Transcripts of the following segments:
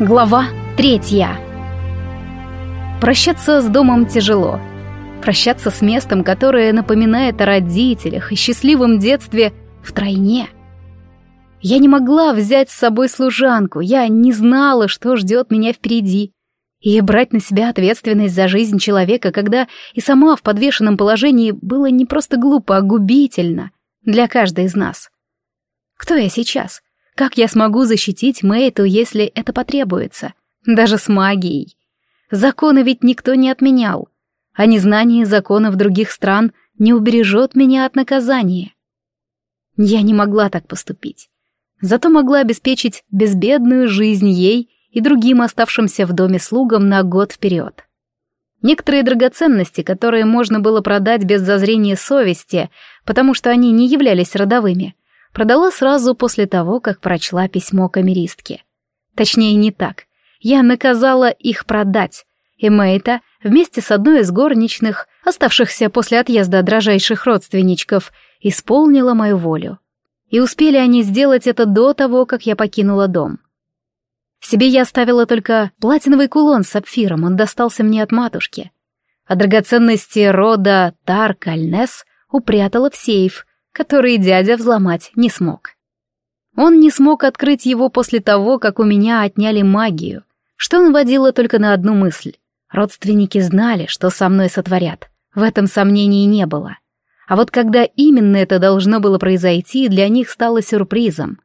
Глава третья. Прощаться с домом тяжело. Прощаться с местом, которое напоминает о родителях и счастливом детстве, втройне. Я не могла взять с собой служанку, я не знала, что ждет меня впереди. И брать на себя ответственность за жизнь человека, когда и сама в подвешенном положении, было не просто глупо, а губительно для каждой из нас. Кто я сейчас? — как я смогу защитить Мэйту, если это потребуется? Даже с магией. Законы ведь никто не отменял. А незнание законов других стран не убережет меня от наказания. Я не могла так поступить. Зато могла обеспечить безбедную жизнь ей и другим оставшимся в доме слугам на год вперед. Некоторые драгоценности, которые можно было продать без зазрения совести, потому что они не являлись родовыми, продала сразу после того, как прочла письмо камеристки. Точнее, не так. Я наказала их продать, и Мэйта вместе с одной из горничных, оставшихся после отъезда дрожайших родственничков, исполнила мою волю. И успели они сделать это до того, как я покинула дом. Себе я оставила только платиновый кулон с сапфиром, он достался мне от матушки. А драгоценности рода Тар-Кальнес упрятала в сейф, который дядя взломать не смог. Он не смог открыть его после того, как у меня отняли магию, что наводило только на одну мысль. Родственники знали, что со мной сотворят. В этом сомнений не было. А вот когда именно это должно было произойти, для них стало сюрпризом.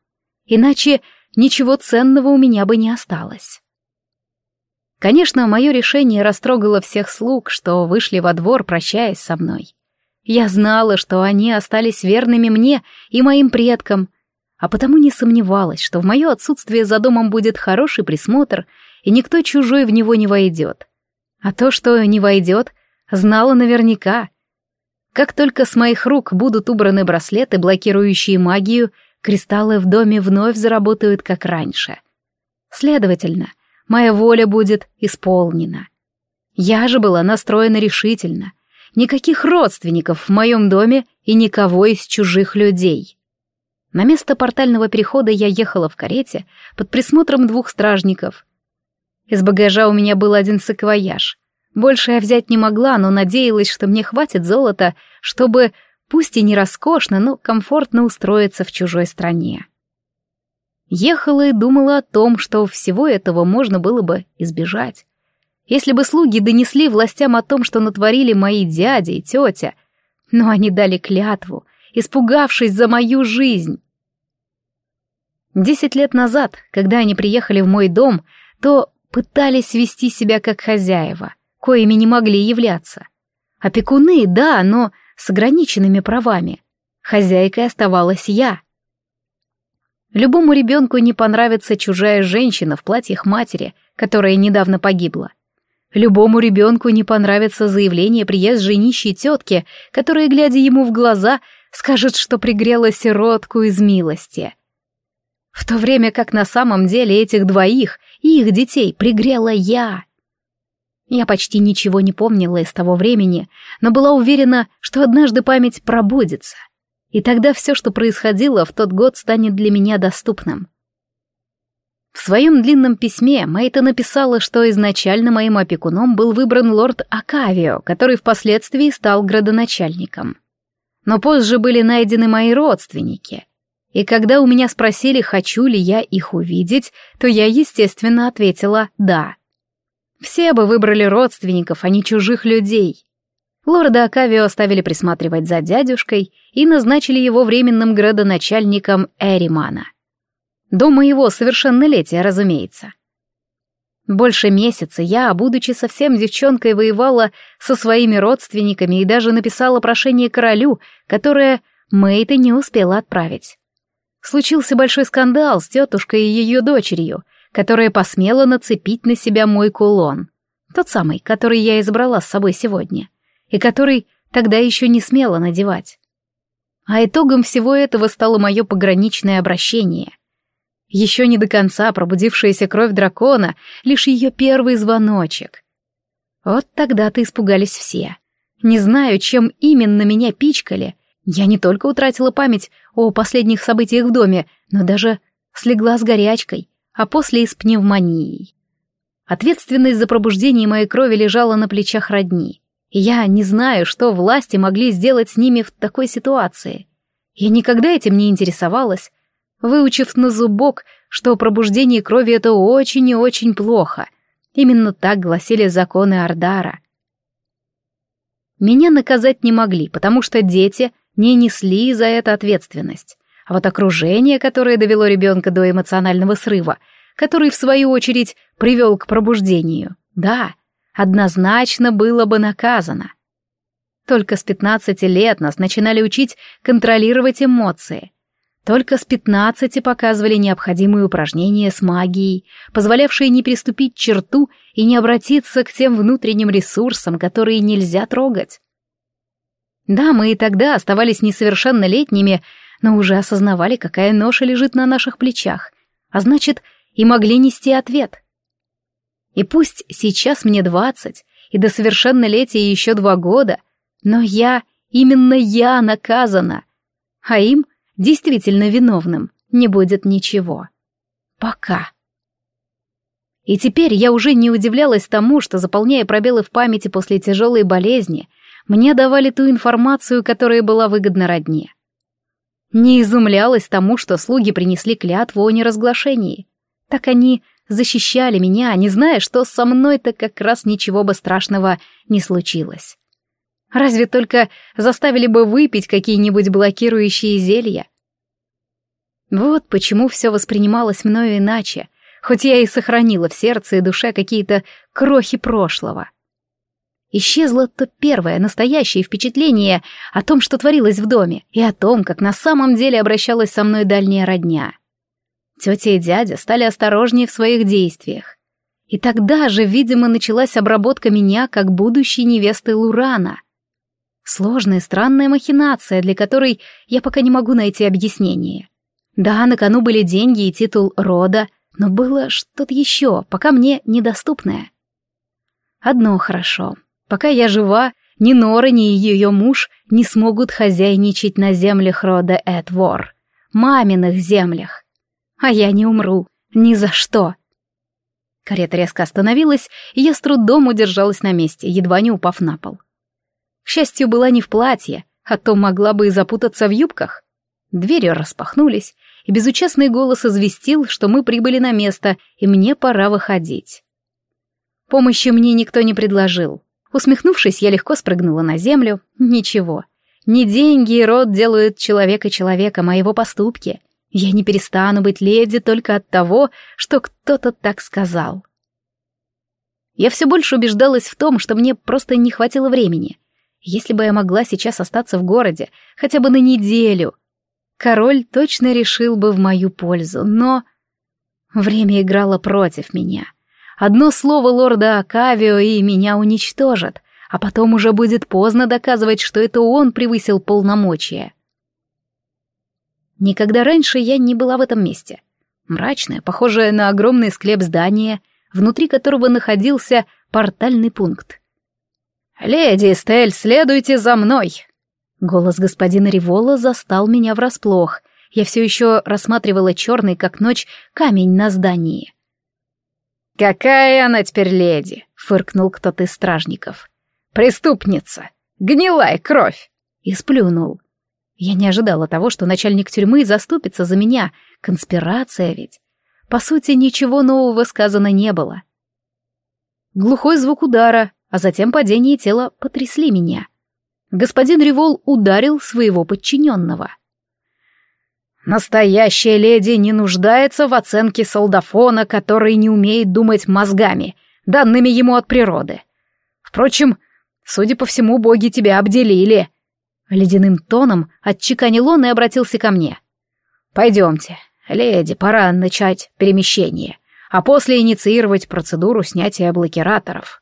Иначе ничего ценного у меня бы не осталось. Конечно, мое решение растрогало всех слуг, что вышли во двор, прощаясь со мной. Я знала, что они остались верными мне и моим предкам, а потому не сомневалась, что в мое отсутствие за домом будет хороший присмотр, и никто чужой в него не войдет. А то, что не войдет, знала наверняка. Как только с моих рук будут убраны браслеты, блокирующие магию, кристаллы в доме вновь заработают как раньше. Следовательно, моя воля будет исполнена. Я же была настроена решительно — Никаких родственников в моем доме и никого из чужих людей. На место портального перехода я ехала в карете под присмотром двух стражников. Из багажа у меня был один саквояж. Больше я взять не могла, но надеялась, что мне хватит золота, чтобы, пусть и не роскошно, но комфортно устроиться в чужой стране. Ехала и думала о том, что всего этого можно было бы избежать. Если бы слуги донесли властям о том, что натворили мои дяди и тетя, но они дали клятву, испугавшись за мою жизнь. Десять лет назад, когда они приехали в мой дом, то пытались вести себя как хозяева, коими не могли являться. Опекуны, да, но с ограниченными правами. Хозяйкой оставалась я. Любому ребенку не понравится чужая женщина в платьях матери, которая недавно погибла. Любому ребенку не понравится заявление приезжей нищей тетки, которая, глядя ему в глаза, скажет, что пригрела сиротку из милости. В то время как на самом деле этих двоих и их детей пригрела я. Я почти ничего не помнила из того времени, но была уверена, что однажды память пробудется, и тогда все, что происходило в тот год, станет для меня доступным. В своем длинном письме Мэйта написала, что изначально моим опекуном был выбран лорд Акавио, который впоследствии стал градоначальником. Но позже были найдены мои родственники. И когда у меня спросили, хочу ли я их увидеть, то я, естественно, ответила «да». Все бы выбрали родственников, а не чужих людей. Лорда Акавио оставили присматривать за дядюшкой и назначили его временным градоначальником Эримана. До моего совершеннолетия, разумеется. Больше месяца я, будучи совсем девчонкой, воевала со своими родственниками и даже написала прошение королю, которое Мэйта не успела отправить. Случился большой скандал с тетушкой и ее дочерью, которая посмела нацепить на себя мой кулон. Тот самый, который я избрала с собой сегодня, и который тогда еще не смела надевать. А итогом всего этого стало мое пограничное обращение — еще не до конца пробудившаяся кровь дракона, лишь ее первый звоночек. Вот тогда-то испугались все. Не знаю, чем именно меня пичкали. Я не только утратила память о последних событиях в доме, но даже слегла с горячкой, а после и с пневмонией. Ответственность за пробуждение моей крови лежала на плечах родни. Я не знаю, что власти могли сделать с ними в такой ситуации. Я никогда этим не интересовалась, выучив на зубок, что пробуждение крови — это очень и очень плохо. Именно так гласили законы Ардара. Меня наказать не могли, потому что дети не несли за это ответственность. А вот окружение, которое довело ребенка до эмоционального срыва, который, в свою очередь, привел к пробуждению, да, однозначно было бы наказано. Только с 15 лет нас начинали учить контролировать эмоции. Только с 15 показывали необходимые упражнения с магией, позволявшие не приступить черту и не обратиться к тем внутренним ресурсам, которые нельзя трогать. Да, мы и тогда оставались несовершеннолетними, но уже осознавали, какая ноша лежит на наших плечах, а значит, и могли нести ответ. И пусть сейчас мне двадцать, и до совершеннолетия еще два года, но я, именно я наказана, а им, действительно виновным, не будет ничего. Пока. И теперь я уже не удивлялась тому, что, заполняя пробелы в памяти после тяжелой болезни, мне давали ту информацию, которая была выгодна родне. Не изумлялась тому, что слуги принесли клятву о неразглашении. Так они защищали меня, не зная, что со мной-то как раз ничего бы страшного не случилось. Разве только заставили бы выпить какие-нибудь блокирующие зелья. Вот почему все воспринималось мною иначе, хоть я и сохранила в сердце и душе какие-то крохи прошлого. Исчезло то первое, настоящее впечатление о том, что творилось в доме, и о том, как на самом деле обращалась со мной дальняя родня. Тетя и дядя стали осторожнее в своих действиях. И тогда же, видимо, началась обработка меня как будущей невесты Лурана. Сложная, странная махинация, для которой я пока не могу найти объяснение. Да, на кону были деньги и титул рода, но было что-то еще, пока мне недоступное. Одно хорошо. Пока я жива, ни Нора, ни ее муж не смогут хозяйничать на землях рода Эдвор, маминых землях. А я не умру, ни за что. Карета резко остановилась, и я с трудом удержалась на месте, едва не упав на пол. К счастью, была не в платье, а то могла бы и запутаться в юбках. Двери распахнулись, и безучастный голос известил, что мы прибыли на место, и мне пора выходить. Помощи мне никто не предложил. Усмехнувшись, я легко спрыгнула на землю. Ничего. Не деньги и род делают человека человеком, а его поступки. Я не перестану быть леди только от того, что кто-то так сказал. Я все больше убеждалась в том, что мне просто не хватило времени. Если бы я могла сейчас остаться в городе, хотя бы на неделю, король точно решил бы в мою пользу, но... Время играло против меня. Одно слово лорда Акавио и меня уничтожат, а потом уже будет поздно доказывать, что это он превысил полномочия. Никогда раньше я не была в этом месте. Мрачное, похожее на огромный склеп здание, внутри которого находился портальный пункт. «Леди Стель, следуйте за мной!» Голос господина Ривола застал меня врасплох. Я все еще рассматривала черный, как ночь, камень на здании. «Какая она теперь леди?» — фыркнул кто-то из стражников. «Преступница! Гнилая кровь!» И сплюнул. Я не ожидала того, что начальник тюрьмы заступится за меня. Конспирация ведь. По сути, ничего нового сказано не было. Глухой звук удара, а затем падение тела потрясли меня. Господин Револ ударил своего подчиненного. Настоящая леди не нуждается в оценке солдафона, который не умеет думать мозгами, данными ему от природы. Впрочем, судя по всему, боги тебя обделили. Ледяным тоном отчеканил он и обратился ко мне. Пойдемте, леди, пора начать перемещение, а после инициировать процедуру снятия блокираторов.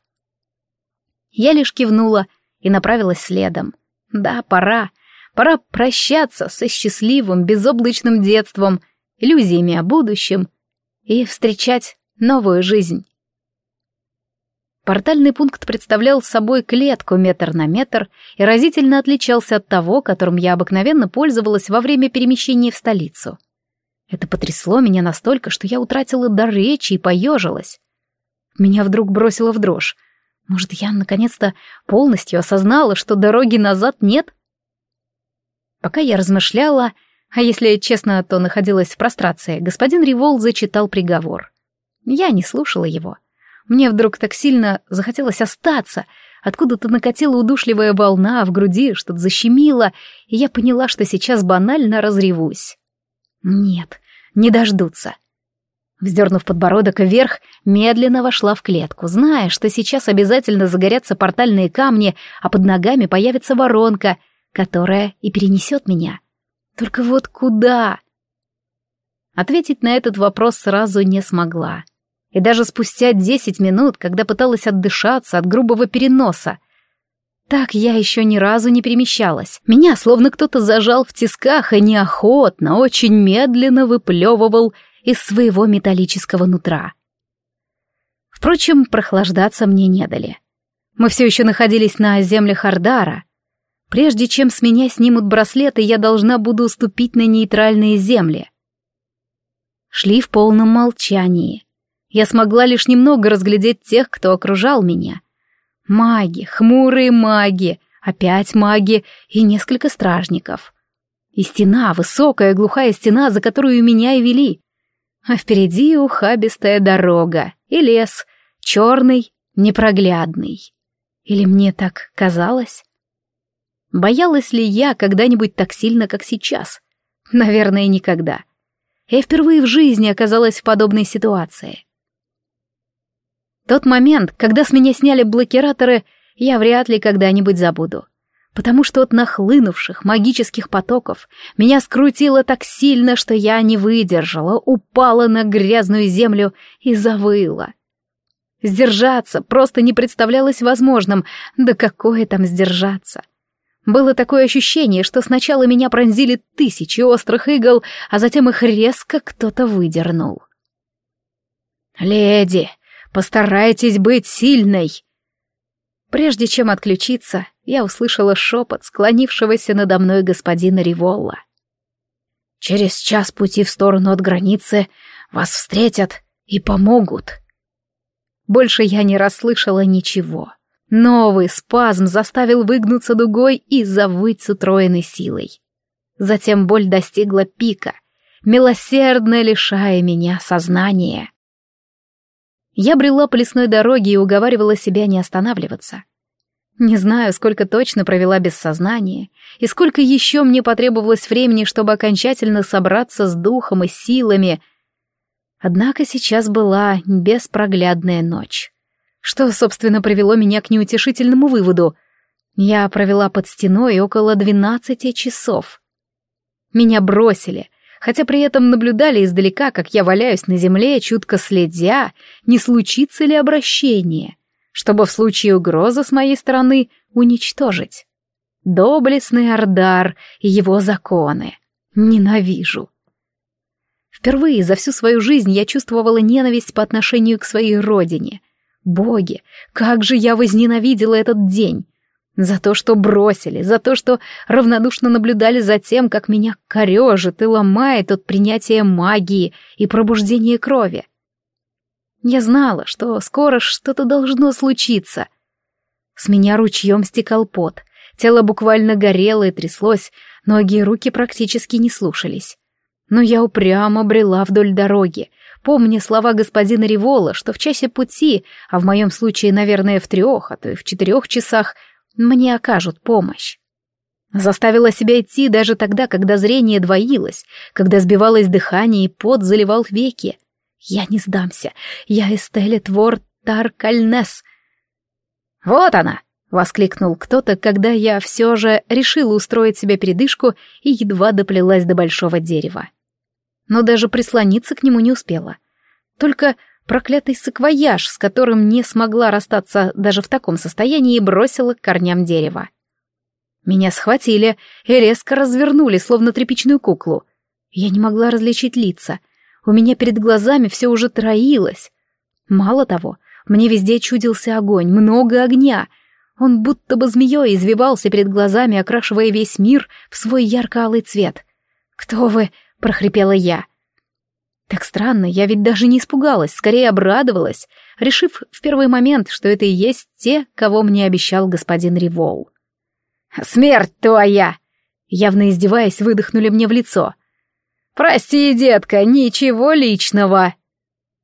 Я лишь кивнула и направилась следом. Да, пора. Пора прощаться со счастливым, безоблачным детством, иллюзиями о будущем и встречать новую жизнь. Портальный пункт представлял собой клетку метр на метр и разительно отличался от того, которым я обыкновенно пользовалась во время перемещения в столицу. Это потрясло меня настолько, что я утратила дар речи и поежилась. Меня вдруг бросило в дрожь. Может, я наконец-то полностью осознала, что дороги назад нет? Пока я размышляла, а если честно, то находилась в прострации, господин Ривол зачитал приговор. Я не слушала его. Мне вдруг так сильно захотелось остаться. Откуда-то накатила удушливая волна, а в груди что-то защемило, и я поняла, что сейчас банально разревусь. Нет, не дождутся. Вздернув подбородок вверх, медленно вошла в клетку, зная, что сейчас обязательно загорятся портальные камни, а под ногами появится воронка, которая и перенесет меня. Только вот куда? Ответить на этот вопрос сразу не смогла. И даже спустя десять минут, когда пыталась отдышаться от грубого переноса, так я еще ни разу не перемещалась. Меня словно кто-то зажал в тисках и неохотно, очень медленно выплевывал из своего металлического нутра. Впрочем, прохлаждаться мне не дали. Мы все еще находились на землях Ардара. Прежде чем с меня снимут браслеты, я должна буду уступить на нейтральные земли. Шли в полном молчании. Я смогла лишь немного разглядеть тех, кто окружал меня. Маги, хмурые маги, опять маги и несколько стражников. И стена, высокая глухая стена, за которую меня и вели а впереди ухабистая дорога и лес, черный, непроглядный. Или мне так казалось? Боялась ли я когда-нибудь так сильно, как сейчас? Наверное, никогда. Я впервые в жизни оказалась в подобной ситуации. Тот момент, когда с меня сняли блокираторы, я вряд ли когда-нибудь забуду потому что от нахлынувших магических потоков меня скрутило так сильно, что я не выдержала, упала на грязную землю и завыла. Сдержаться просто не представлялось возможным, да какое там сдержаться. Было такое ощущение, что сначала меня пронзили тысячи острых игл, а затем их резко кто-то выдернул. «Леди, постарайтесь быть сильной!» Прежде чем отключиться, я услышала шепот склонившегося надо мной господина Риволла. «Через час пути в сторону от границы вас встретят и помогут». Больше я не расслышала ничего. Новый спазм заставил выгнуться дугой и завыть с утроенной силой. Затем боль достигла пика, милосердно лишая меня сознания. Я брела по лесной дороге и уговаривала себя не останавливаться. Не знаю, сколько точно провела без сознания, и сколько еще мне потребовалось времени, чтобы окончательно собраться с духом и силами. Однако сейчас была беспроглядная ночь. Что, собственно, привело меня к неутешительному выводу. Я провела под стеной около двенадцати часов. Меня бросили, хотя при этом наблюдали издалека, как я валяюсь на земле, чутко следя, не случится ли обращение, чтобы в случае угрозы с моей стороны уничтожить. Доблестный Ардар и его законы. Ненавижу. Впервые за всю свою жизнь я чувствовала ненависть по отношению к своей родине. Боги, как же я возненавидела этот день! За то, что бросили, за то, что равнодушно наблюдали за тем, как меня корежит и ломает от принятия магии и пробуждения крови. Я знала, что скоро что-то должно случиться. С меня ручьем стекал пот, тело буквально горело и тряслось, ноги и руки практически не слушались. Но я упрямо брела вдоль дороги, помня слова господина Ривола, что в часе пути, а в моем случае, наверное, в трех, а то и в четырех часах, мне окажут помощь. Заставила себя идти даже тогда, когда зрение двоилось, когда сбивалось дыхание и пот заливал веки. Я не сдамся. Я Эстеле Твор Таркальнес. «Вот она!» — воскликнул кто-то, когда я все же решила устроить себе передышку и едва доплелась до большого дерева. Но даже прислониться к нему не успела. Только проклятый саквояж, с которым не смогла расстаться даже в таком состоянии, бросила к корням дерева. Меня схватили и резко развернули, словно тряпичную куклу. Я не могла различить лица. У меня перед глазами все уже троилось. Мало того, мне везде чудился огонь, много огня. Он будто бы змеей извивался перед глазами, окрашивая весь мир в свой ярко-алый цвет. «Кто вы?» — прохрипела я. Так странно, я ведь даже не испугалась, скорее обрадовалась, решив в первый момент, что это и есть те, кого мне обещал господин Ривол. «Смерть твоя!» Явно издеваясь, выдохнули мне в лицо. «Прости, детка, ничего личного!»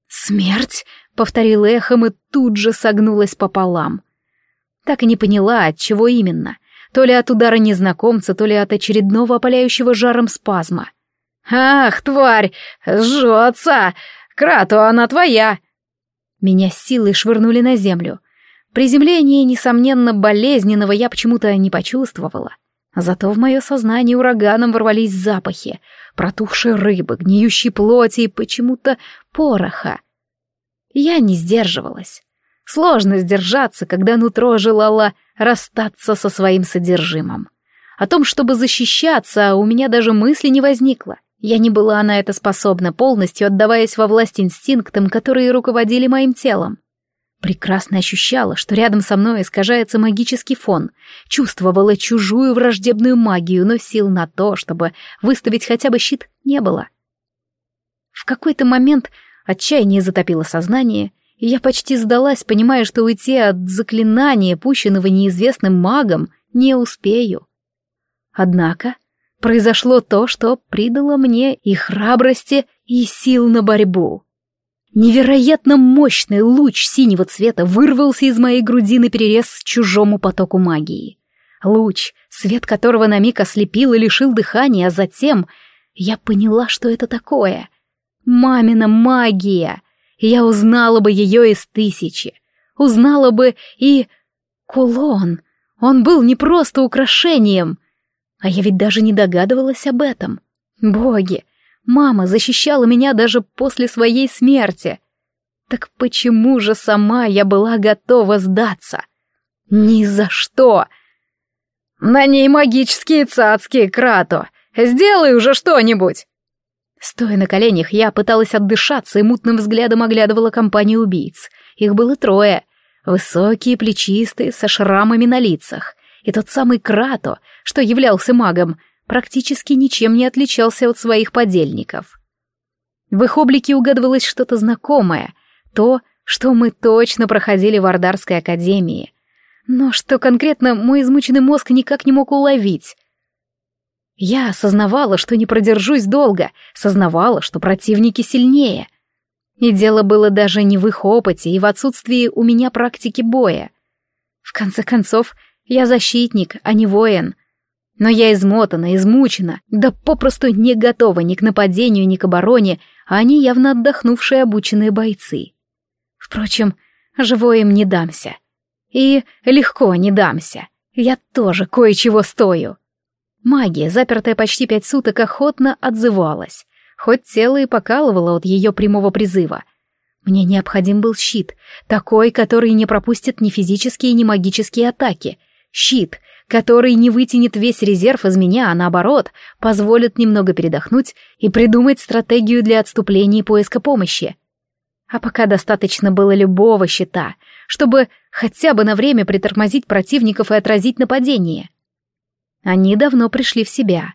«Смерть?» — повторила эхом и тут же согнулась пополам. Так и не поняла, от чего именно. То ли от удара незнакомца, то ли от очередного опаляющего жаром спазма. «Ах, тварь! Жжется! Крату, она твоя!» Меня с силой швырнули на землю. Приземление, несомненно, болезненного я почему-то не почувствовала. Зато в мое сознание ураганом ворвались запахи. Протухшей рыбы, гниющей плоти и почему-то пороха. Я не сдерживалась. Сложно сдержаться, когда нутро желало расстаться со своим содержимым. О том, чтобы защищаться, у меня даже мысли не возникло. Я не была на это способна, полностью отдаваясь во власть инстинктам, которые руководили моим телом. Прекрасно ощущала, что рядом со мной искажается магический фон, чувствовала чужую враждебную магию, но сил на то, чтобы выставить хотя бы щит, не было. В какой-то момент отчаяние затопило сознание, и я почти сдалась, понимая, что уйти от заклинания, пущенного неизвестным магом, не успею. Однако произошло то, что придало мне и храбрости, и сил на борьбу. Невероятно мощный луч синего цвета вырвался из моей груди на перерез чужому потоку магии. Луч, свет которого на миг ослепил и лишил дыхания, а затем я поняла, что это такое. Мамина магия! Я узнала бы ее из тысячи. Узнала бы и... Кулон. Он был не просто украшением. А я ведь даже не догадывалась об этом. Боги, Мама защищала меня даже после своей смерти. Так почему же сама я была готова сдаться? Ни за что! На ней магические цацки, Крато! Сделай уже что-нибудь! Стоя на коленях, я пыталась отдышаться и мутным взглядом оглядывала компанию убийц. Их было трое. Высокие, плечистые, со шрамами на лицах. И тот самый Крато, что являлся магом, практически ничем не отличался от своих подельников. В их облике угадывалось что-то знакомое, то, что мы точно проходили в Ардарской академии, но что конкретно мой измученный мозг никак не мог уловить. Я осознавала, что не продержусь долго, сознавала, что противники сильнее. И дело было даже не в их опыте и в отсутствии у меня практики боя. В конце концов, я защитник, а не воин, но я измотана, измучена, да попросту не готова ни к нападению, ни к обороне, а они явно отдохнувшие обученные бойцы. Впрочем, живой им не дамся. И легко не дамся. Я тоже кое-чего стою. Магия, запертая почти пять суток, охотно отзывалась, хоть тело и покалывало от ее прямого призыва. Мне необходим был щит, такой, который не пропустит ни физические, ни магические атаки. Щит, который не вытянет весь резерв из меня, а наоборот, позволит немного передохнуть и придумать стратегию для отступления и поиска помощи. А пока достаточно было любого щита, чтобы хотя бы на время притормозить противников и отразить нападение. Они давно пришли в себя.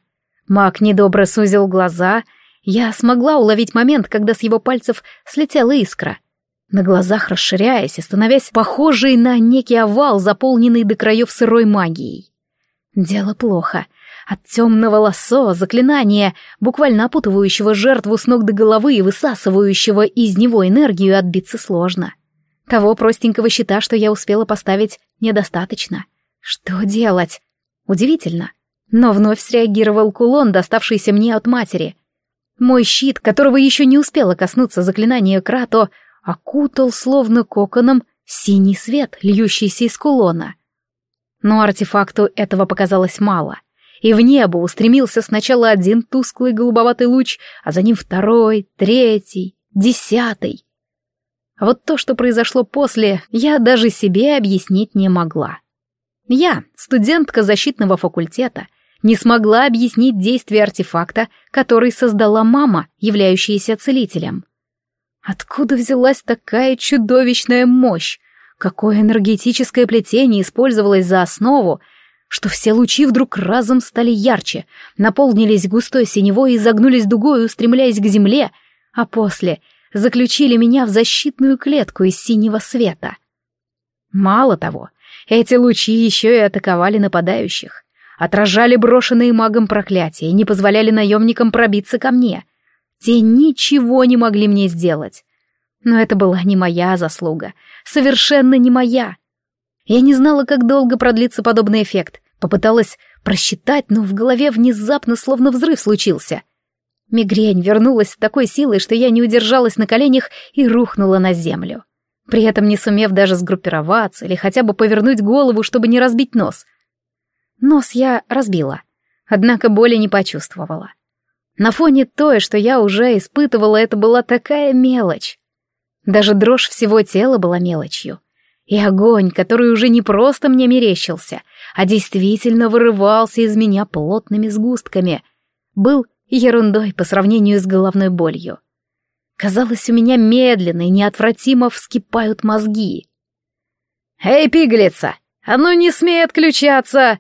Маг недобро сузил глаза, я смогла уловить момент, когда с его пальцев слетела искра — на глазах расширяясь и становясь похожей на некий овал, заполненный до краев сырой магией. Дело плохо. От темного лосо, заклинания, буквально опутывающего жертву с ног до головы и высасывающего из него энергию, отбиться сложно. Того простенького щита, что я успела поставить, недостаточно. Что делать? Удивительно. Но вновь среагировал кулон, доставшийся мне от матери. Мой щит, которого еще не успела коснуться заклинания Крато, окутал словно коконом синий свет, льющийся из кулона. Но артефакту этого показалось мало, и в небо устремился сначала один тусклый голубоватый луч, а за ним второй, третий, десятый. Вот то, что произошло после, я даже себе объяснить не могла. Я, студентка защитного факультета, не смогла объяснить действие артефакта, который создала мама, являющаяся целителем. Откуда взялась такая чудовищная мощь? Какое энергетическое плетение использовалось за основу, что все лучи вдруг разом стали ярче, наполнились густой синевой и загнулись дугой, устремляясь к земле, а после заключили меня в защитную клетку из синего света. Мало того, эти лучи еще и атаковали нападающих, отражали брошенные магом проклятия и не позволяли наемникам пробиться ко мне. Те ничего не могли мне сделать. Но это была не моя заслуга, совершенно не моя. Я не знала, как долго продлится подобный эффект. Попыталась просчитать, но в голове внезапно словно взрыв случился. Мигрень вернулась с такой силой, что я не удержалась на коленях и рухнула на землю. При этом не сумев даже сгруппироваться или хотя бы повернуть голову, чтобы не разбить нос. Нос я разбила, однако боли не почувствовала. На фоне той, что я уже испытывала, это была такая мелочь. Даже дрожь всего тела была мелочью. И огонь, который уже не просто мне мерещился, а действительно вырывался из меня плотными сгустками, был ерундой по сравнению с головной болью. Казалось, у меня медленно и неотвратимо вскипают мозги. «Эй, пигалица! А ну не смей отключаться!»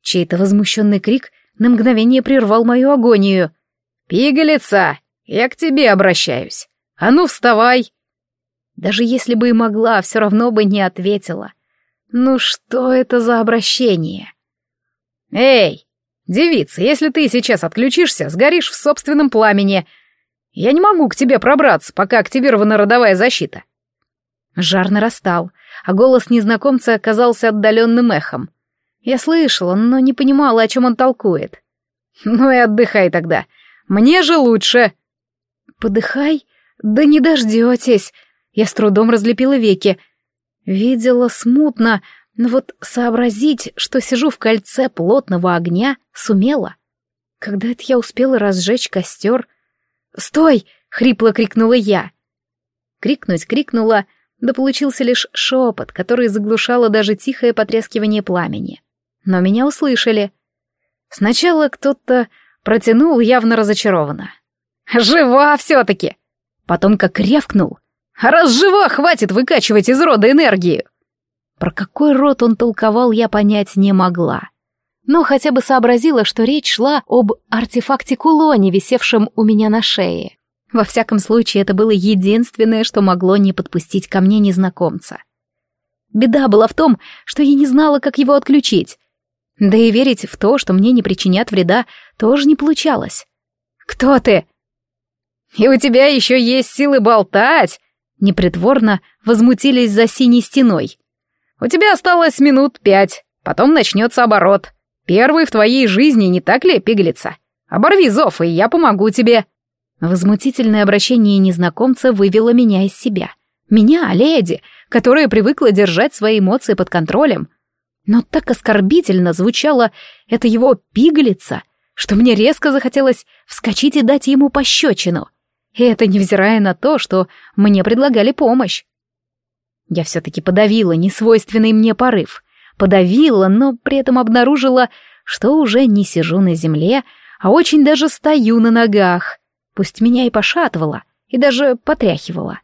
Чей-то возмущенный крик на мгновение прервал мою агонию. «Пигалица! Я к тебе обращаюсь! А ну вставай!» Даже если бы и могла, все равно бы не ответила. Ну что это за обращение? «Эй, девица, если ты сейчас отключишься, сгоришь в собственном пламени. Я не могу к тебе пробраться, пока активирована родовая защита». Жар нарастал, а голос незнакомца оказался отдаленным эхом. Я слышала, но не понимала, о чем он толкует. «Ну и отдыхай тогда. Мне же лучше». «Подыхай? Да не дождетесь!» Я с трудом разлепила веки. Видела смутно, но вот сообразить, что сижу в кольце плотного огня, сумела. Когда это я успела разжечь костер? «Стой!» — хрипло крикнула я. Крикнуть крикнула, да получился лишь шепот, который заглушало даже тихое потрескивание пламени. Но меня услышали. Сначала кто-то протянул явно разочарованно. «Жива все-таки!» Потом как рявкнул. Раз жива, хватит выкачивать из рода энергию. Про какой род он толковал, я понять не могла. Но хотя бы сообразила, что речь шла об артефакте-кулоне, висевшем у меня на шее. Во всяком случае, это было единственное, что могло не подпустить ко мне незнакомца. Беда была в том, что я не знала, как его отключить. Да и верить в то, что мне не причинят вреда, тоже не получалось. «Кто ты?» «И у тебя еще есть силы болтать?» Непритворно возмутились за синей стеной. «У тебя осталось минут пять, потом начнется оборот. Первый в твоей жизни, не так ли, пиглица? Оборви зов, и я помогу тебе». Возмутительное обращение незнакомца вывело меня из себя. Меня, леди, которая привыкла держать свои эмоции под контролем. Но так оскорбительно звучало это его пигалица, что мне резко захотелось вскочить и дать ему пощечину. И это невзирая на то, что мне предлагали помощь. Я все-таки подавила несвойственный мне порыв. Подавила, но при этом обнаружила, что уже не сижу на земле, а очень даже стою на ногах. Пусть меня и пошатывала, и даже потряхивала.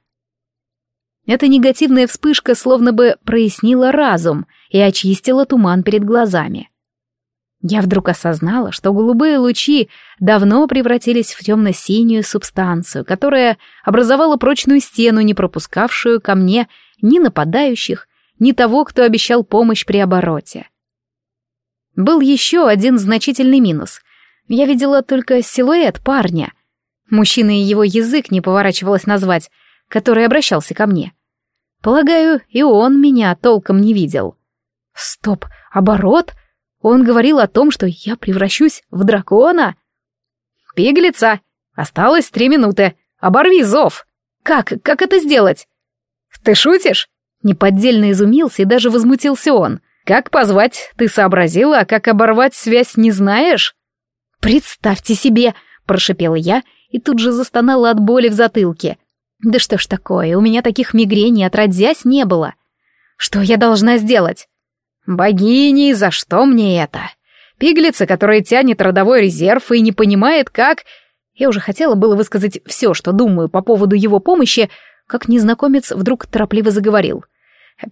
Эта негативная вспышка словно бы прояснила разум и очистила туман перед глазами. Я вдруг осознала, что голубые лучи давно превратились в темно-синюю субстанцию, которая образовала прочную стену, не пропускавшую ко мне ни нападающих, ни того, кто обещал помощь при обороте. Был еще один значительный минус. Я видела только силуэт парня. Мужчина и его язык не поворачивалось назвать, который обращался ко мне. Полагаю, и он меня толком не видел. Стоп, оборот? Он говорил о том, что я превращусь в дракона. Пиглица! Осталось три минуты. Оборви зов! Как, как это сделать? Ты шутишь? Неподдельно изумился и даже возмутился он. Как позвать, ты сообразила, а как оборвать связь не знаешь? Представьте себе, прошипела я и тут же застонала от боли в затылке. Да что ж такое, у меня таких мигрений отродясь не было. Что я должна сделать? Богини, за что мне это? Пиглица, которая тянет родовой резерв и не понимает, как... Я уже хотела было высказать все, что думаю по поводу его помощи, как незнакомец вдруг торопливо заговорил.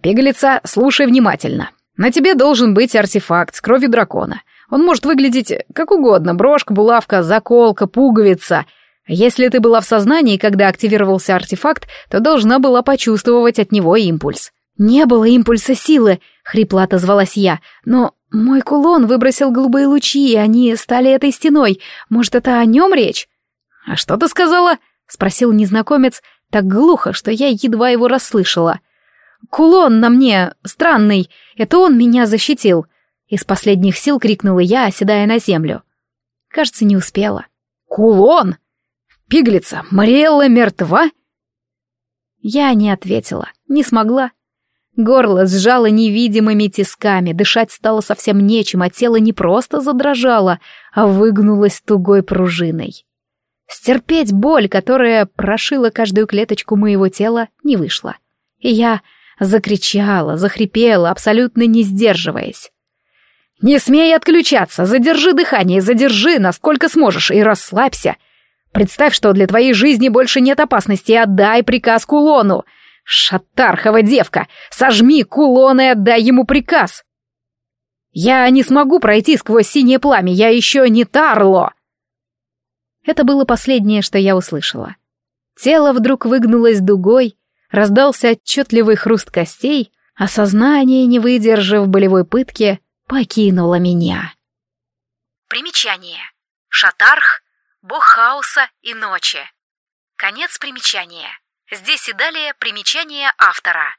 «Пиглица, слушай внимательно. На тебе должен быть артефакт с кровью дракона. Он может выглядеть как угодно, брошка, булавка, заколка, пуговица. Если ты была в сознании, когда активировался артефакт, то должна была почувствовать от него импульс. «Не было импульса силы», — хрипло отозвалась я, «но мой кулон выбросил голубые лучи, и они стали этой стеной. Может, это о нем речь?» «А что ты сказала?» — спросил незнакомец так глухо, что я едва его расслышала. «Кулон на мне странный, это он меня защитил», — из последних сил крикнула я, оседая на землю. Кажется, не успела. «Кулон? Пиглица, Мариэлла мертва?» Я не ответила, не смогла. Горло сжало невидимыми тисками, дышать стало совсем нечем, а тело не просто задрожало, а выгнулось тугой пружиной. Стерпеть боль, которая прошила каждую клеточку моего тела, не вышло. И я закричала, захрипела, абсолютно не сдерживаясь. «Не смей отключаться! Задержи дыхание, задержи, насколько сможешь, и расслабься! Представь, что для твоей жизни больше нет опасности, отдай приказ кулону! Шатархова девка! Сожми кулон и отдай ему приказ!» «Я не смогу пройти сквозь синее пламя, я еще не Тарло!» Это было последнее, что я услышала. Тело вдруг выгнулось дугой, раздался отчетливый хруст костей, а сознание, не выдержав болевой пытки, покинуло меня. Примечание. Шатарх, бог хаоса и ночи. Конец примечания. Здесь и далее примечание автора.